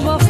was